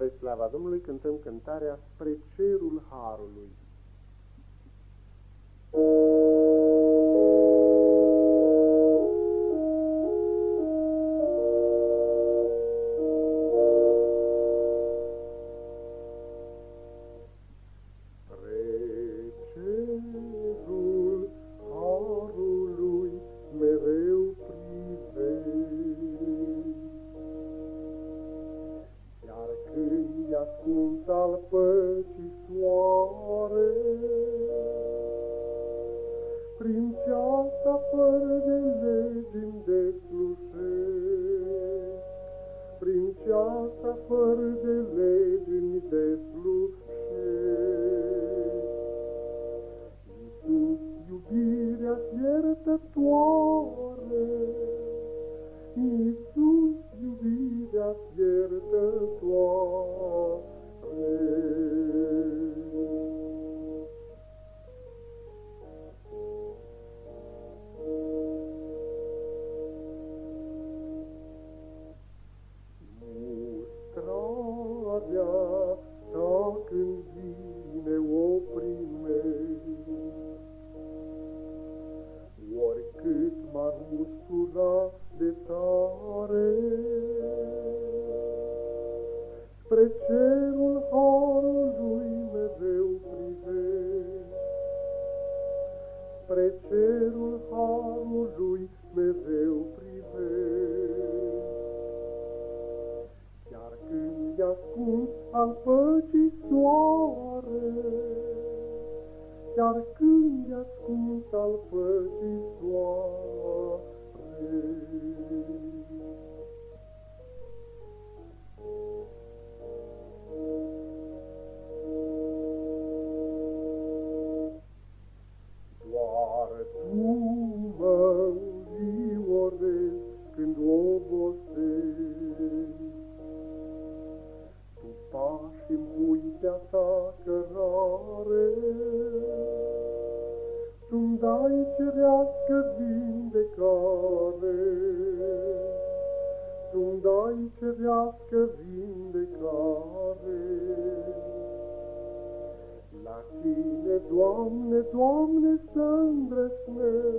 Spre slava Domnului cântăm cântarea Spre cerul Harului. Ascuns al păcii soare. Prin ceasa fără de legi îmi deslușesc, Prin ceasa fără de legi îmi deslușesc. Iisus, iubirea iertătoare, m-ar mustura de tare, Spre cerul harului mereu privești, Spre cerul harului mereu privești. Chiar când e ascuns al păcii soare, Chiar când e ascuns al păcii soare, uitea ta cărare, Tu-mi dai cerească vindecare, Tu-mi dai cerească vindecare. La tine, Doamne, Doamne, să îndrăsnesc,